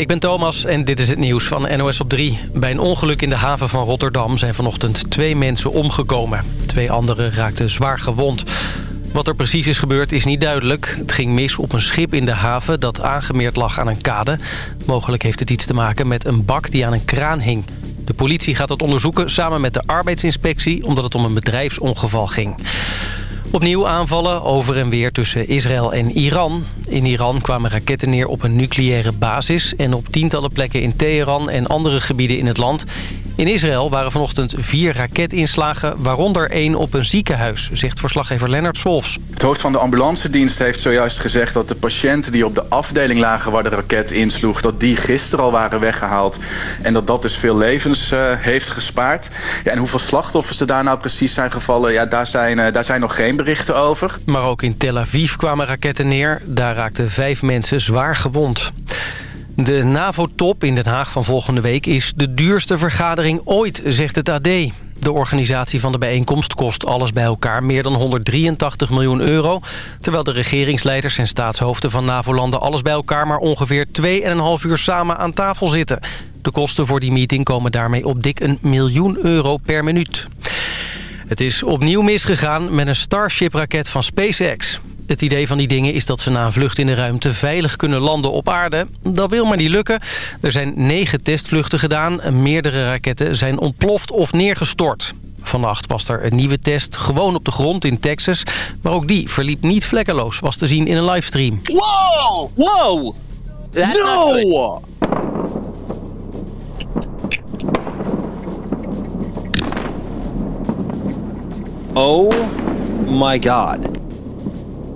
Ik ben Thomas en dit is het nieuws van NOS op 3. Bij een ongeluk in de haven van Rotterdam zijn vanochtend twee mensen omgekomen. Twee anderen raakten zwaar gewond. Wat er precies is gebeurd is niet duidelijk. Het ging mis op een schip in de haven dat aangemeerd lag aan een kade. Mogelijk heeft het iets te maken met een bak die aan een kraan hing. De politie gaat het onderzoeken samen met de arbeidsinspectie... omdat het om een bedrijfsongeval ging. Opnieuw aanvallen over en weer tussen Israël en Iran. In Iran kwamen raketten neer op een nucleaire basis... en op tientallen plekken in Teheran en andere gebieden in het land. In Israël waren vanochtend vier raketinslagen, waaronder één op een ziekenhuis, zegt verslaggever Lennart Solfs. Het hoofd van de ambulancedienst heeft zojuist gezegd dat de patiënten die op de afdeling lagen waar de raket insloeg, dat die gisteren al waren weggehaald. En dat dat dus veel levens uh, heeft gespaard. Ja, en hoeveel slachtoffers er daar nou precies zijn gevallen, ja, daar, zijn, uh, daar zijn nog geen berichten over. Maar ook in Tel Aviv kwamen raketten neer. Daar raakten vijf mensen zwaar gewond. De NAVO-top in Den Haag van volgende week is de duurste vergadering ooit, zegt het AD. De organisatie van de bijeenkomst kost alles bij elkaar meer dan 183 miljoen euro... terwijl de regeringsleiders en staatshoofden van NAVO-landen alles bij elkaar... maar ongeveer 2,5 uur samen aan tafel zitten. De kosten voor die meeting komen daarmee op dik een miljoen euro per minuut. Het is opnieuw misgegaan met een Starship-raket van SpaceX. Het idee van die dingen is dat ze na een vlucht in de ruimte veilig kunnen landen op aarde. Dat wil maar niet lukken. Er zijn negen testvluchten gedaan. Meerdere raketten zijn ontploft of neergestort. Vannacht was er een nieuwe test, gewoon op de grond in Texas. Maar ook die verliep niet vlekkeloos, was te zien in een livestream. Wow! Wow! That's no! Oh my god.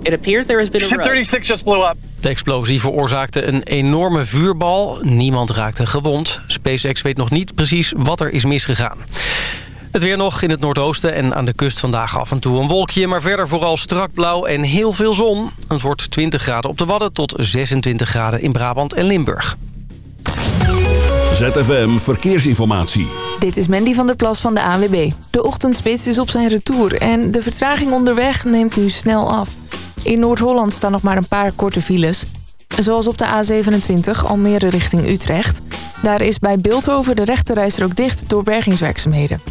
It appears there has been a Ship 36 just blew up. De explosie veroorzaakte een enorme vuurbal. Niemand raakte gewond. SpaceX weet nog niet precies wat er is misgegaan. Het weer nog in het noordoosten en aan de kust vandaag af en toe een wolkje... maar verder vooral strak blauw en heel veel zon. Het wordt 20 graden op de Wadden tot 26 graden in Brabant en Limburg. ZFM Verkeersinformatie. Dit is Mandy van der Plas van de ANWB. De ochtendspits is op zijn retour en de vertraging onderweg neemt nu snel af. In Noord-Holland staan nog maar een paar korte files. Zoals op de A27 Almere richting Utrecht. Daar is bij Beeldhoven de rechterrijstrook dicht door bergingswerkzaamheden.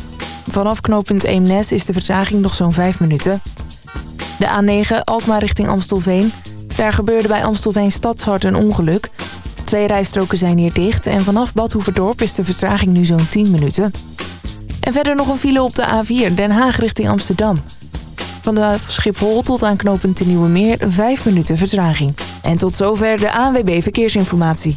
Vanaf knooppunt Eemnes is de vertraging nog zo'n 5 minuten. De A9 Alkmaar richting Amstelveen. Daar gebeurde bij Amstelveen Stadshart een ongeluk. Twee rijstroken zijn hier dicht en vanaf Badhoevedorp is de vertraging nu zo'n 10 minuten. En verder nog een file op de A4 Den Haag richting Amsterdam. Van de Schiphol tot aan knooppunt de Nieuwe Meer 5 minuten vertraging. En tot zover de ANWB Verkeersinformatie.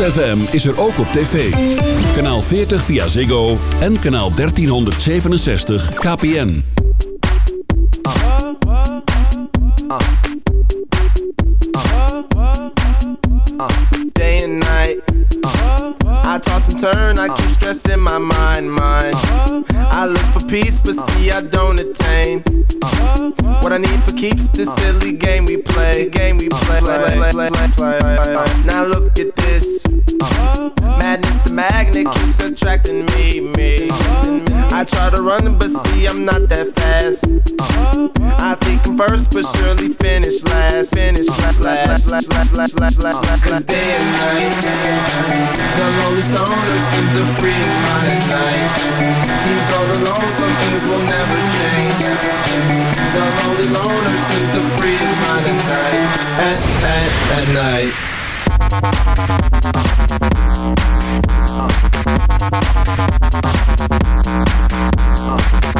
ZFM is er ook op tv. Kanaal 40 via Ziggo en kanaal 1367 KPN. day and night. I toss and turn, I keep stressing my mind, mind. I look for peace, but uh. see I don't attain. Uh. What I need for keeps this uh. silly game we play, game we play. play, play, play, play. Now look at this. Madness, the magnet keeps attracting me, me. I try to run, but see I'm not that fast. I think I'm first, but surely finish last. Finish last, last, last, last, last, last, last, last. Cause day and night, the lonely stoner seems to free at night. He's all alone, some things will never change. The lonely loner seems to free his mind at night. At, at, at night. At,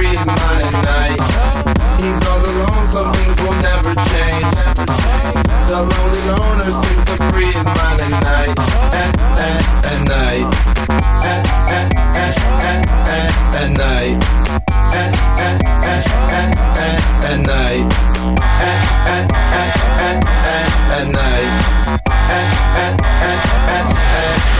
his mind at night. He's all alone, some things will never change. The lonely loner seems to free his mind at night. At, at, at night. At, at, at, at, at, at night. At, at, at, at, at, at night. At, at, at, at, at, at night. At, at, at, at, at, at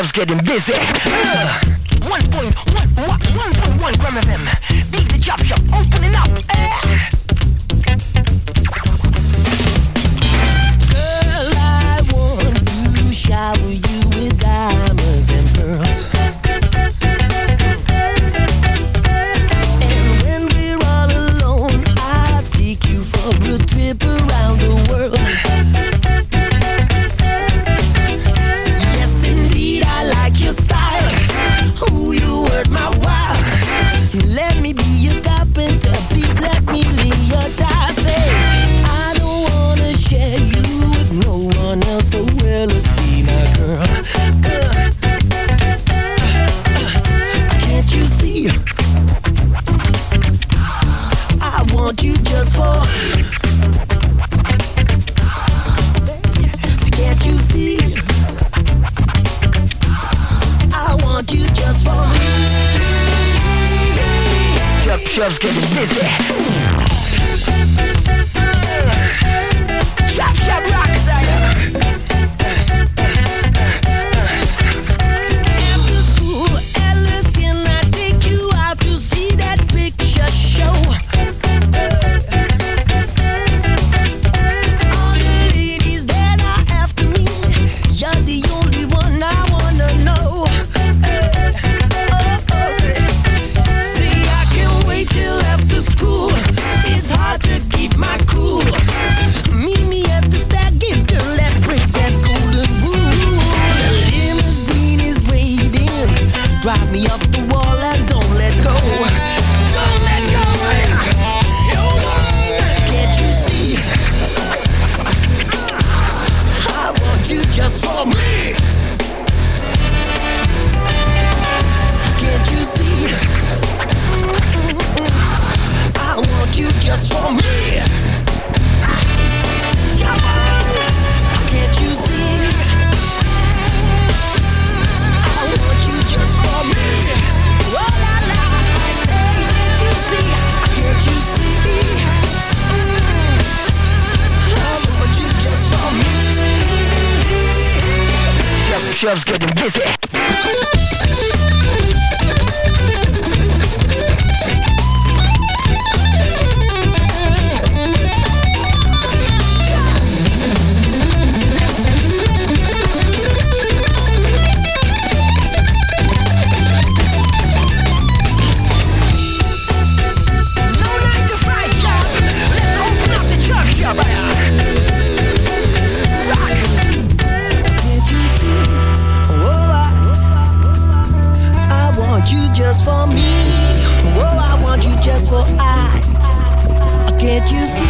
Chub's getting busy. Uh, 1.1 gram of them. Beat the chop shop, opening up. Chub's getting busy. Chub Chub rockers just for me. Oh, I want you just for I. Can't you see?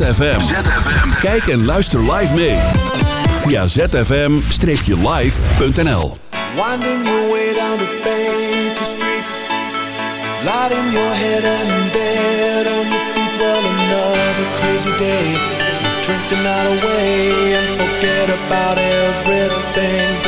Is ZFM. Kijk en luister live mee. Via zfm-live.nl Winding your way down to Baker Street. Lighting your head and bed on your feet. Well, another crazy day. Drink the night away and forget about everything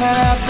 happy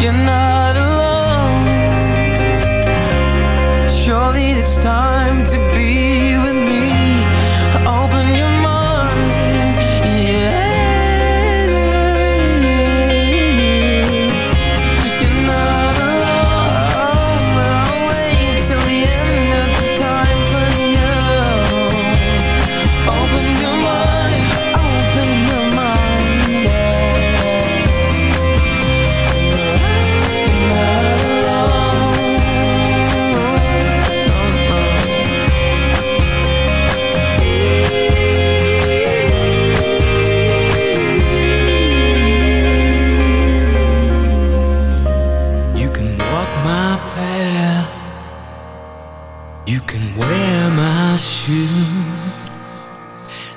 you're not alone. Surely it's time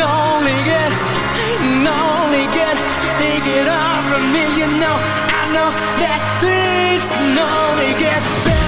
only I only they get off from me. You know, I know that things can only get better.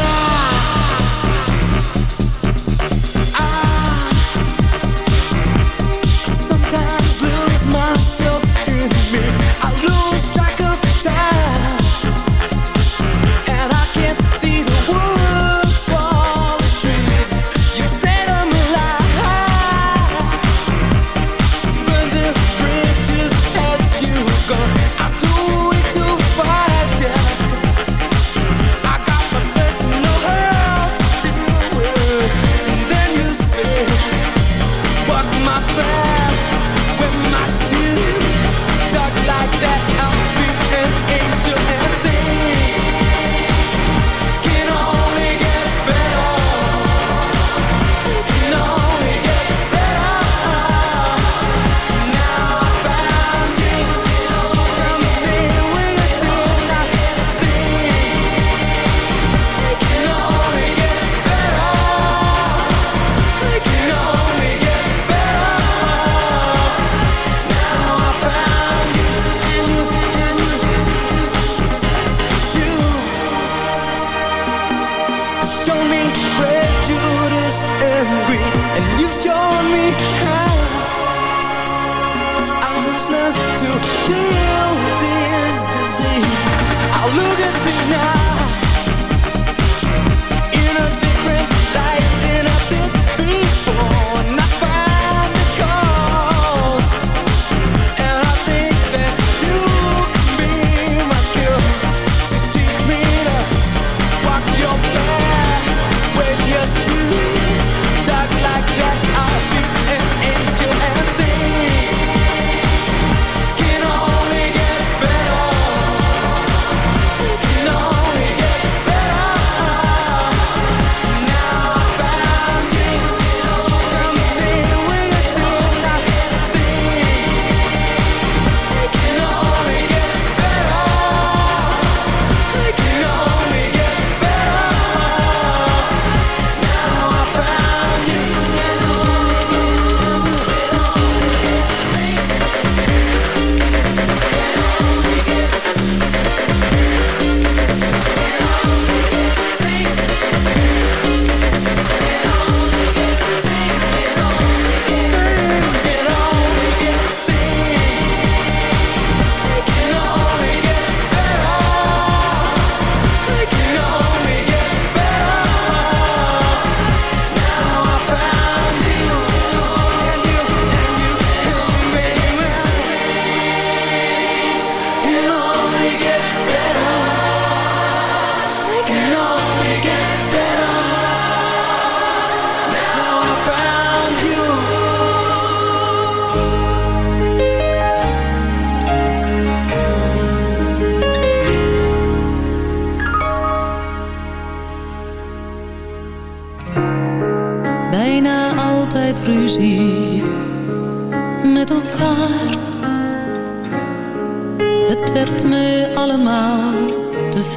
shown me red, Judas and green, And you've shown me how I must learn to deal with this disease. I look at things now.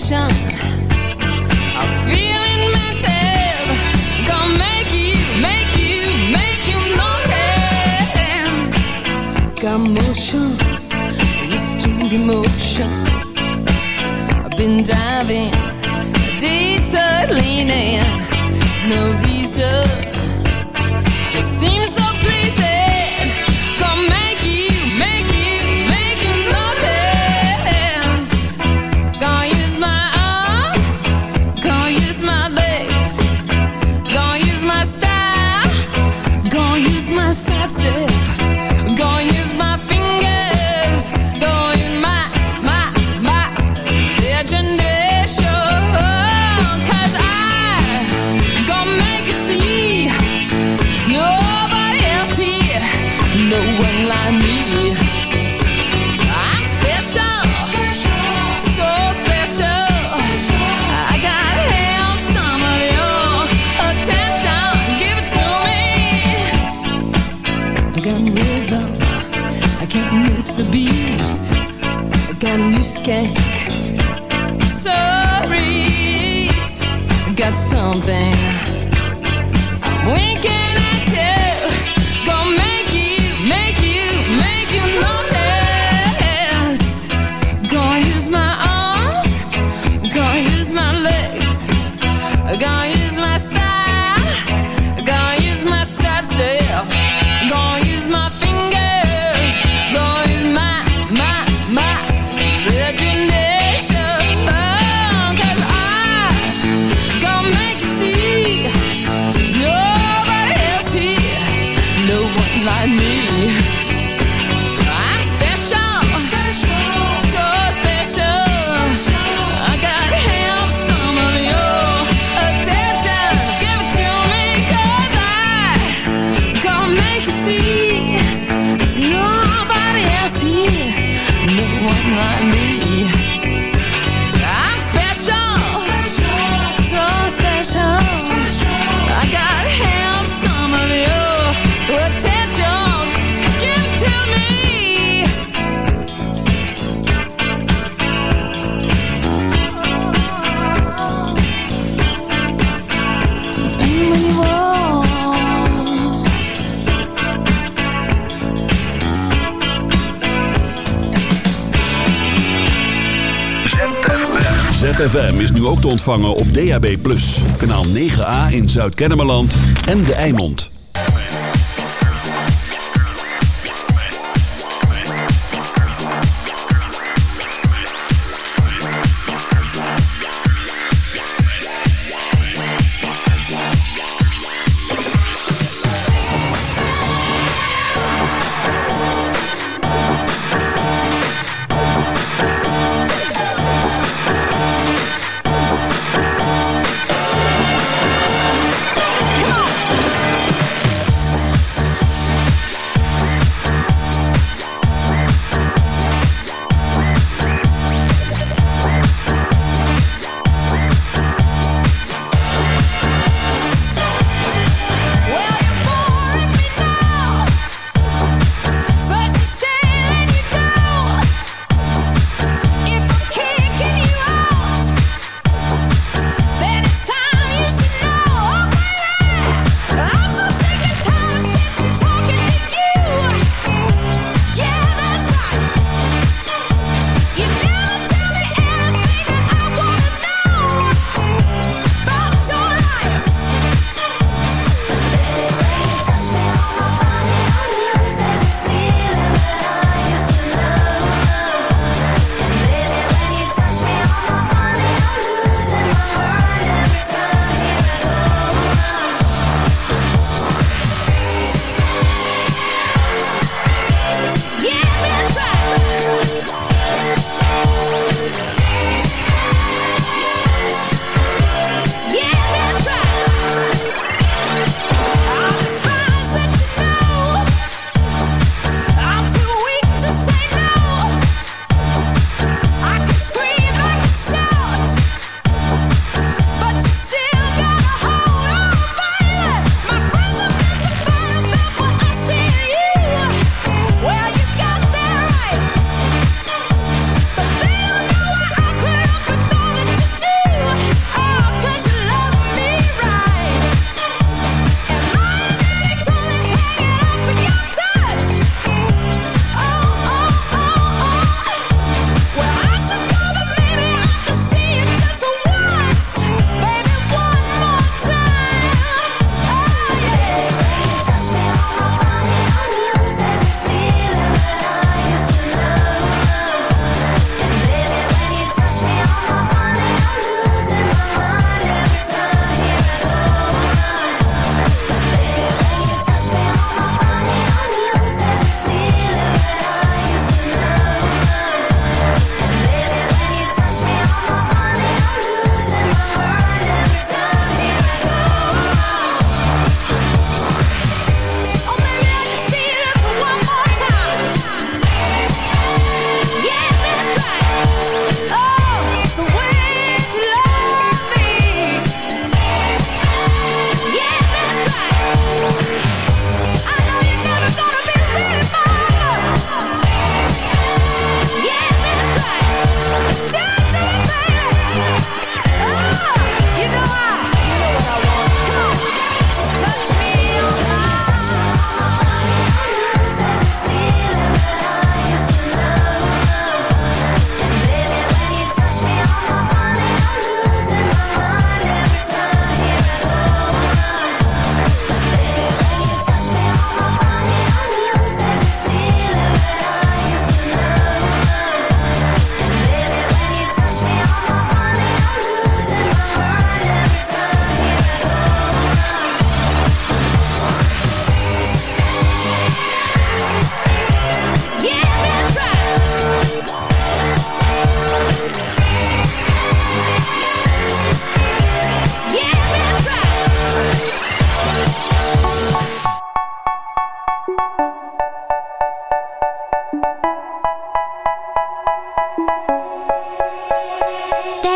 attention. ZFM is nu ook te ontvangen op DAB+. Kanaal 9A in Zuid-Kennemerland en De Eimond.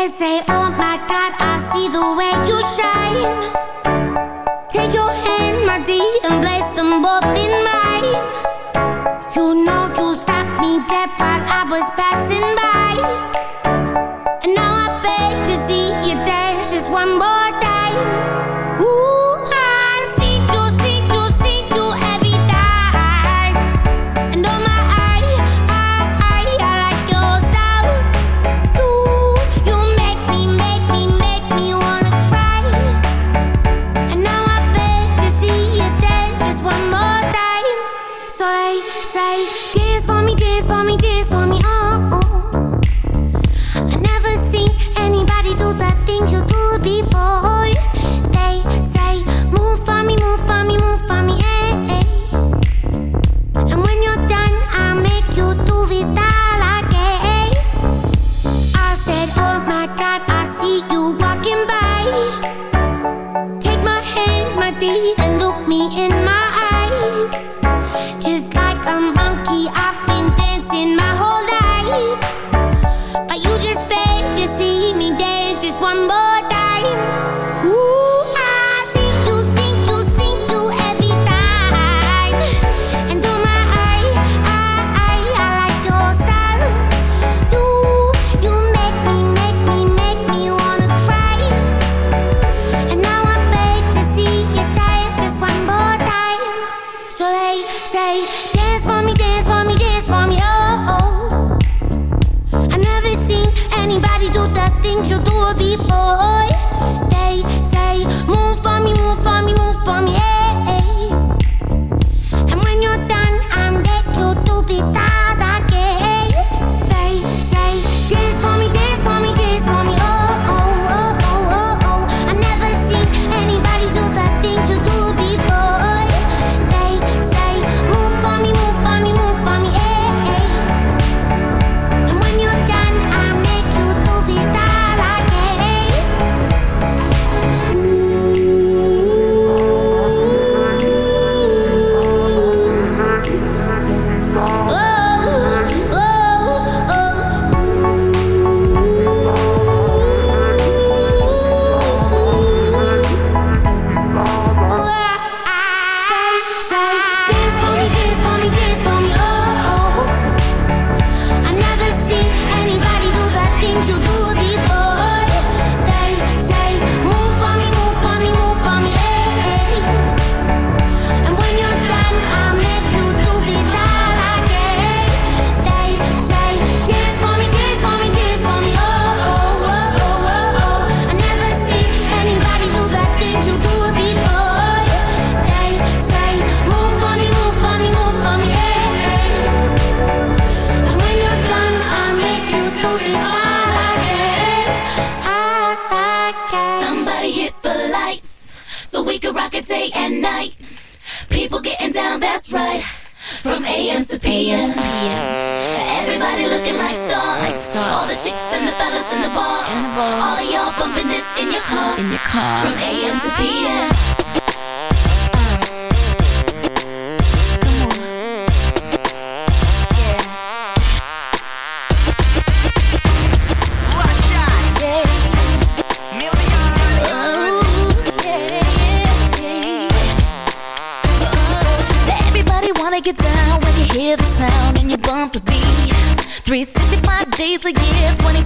They say, oh my God, I see the way you shine.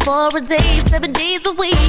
24 a day, 7 days a week.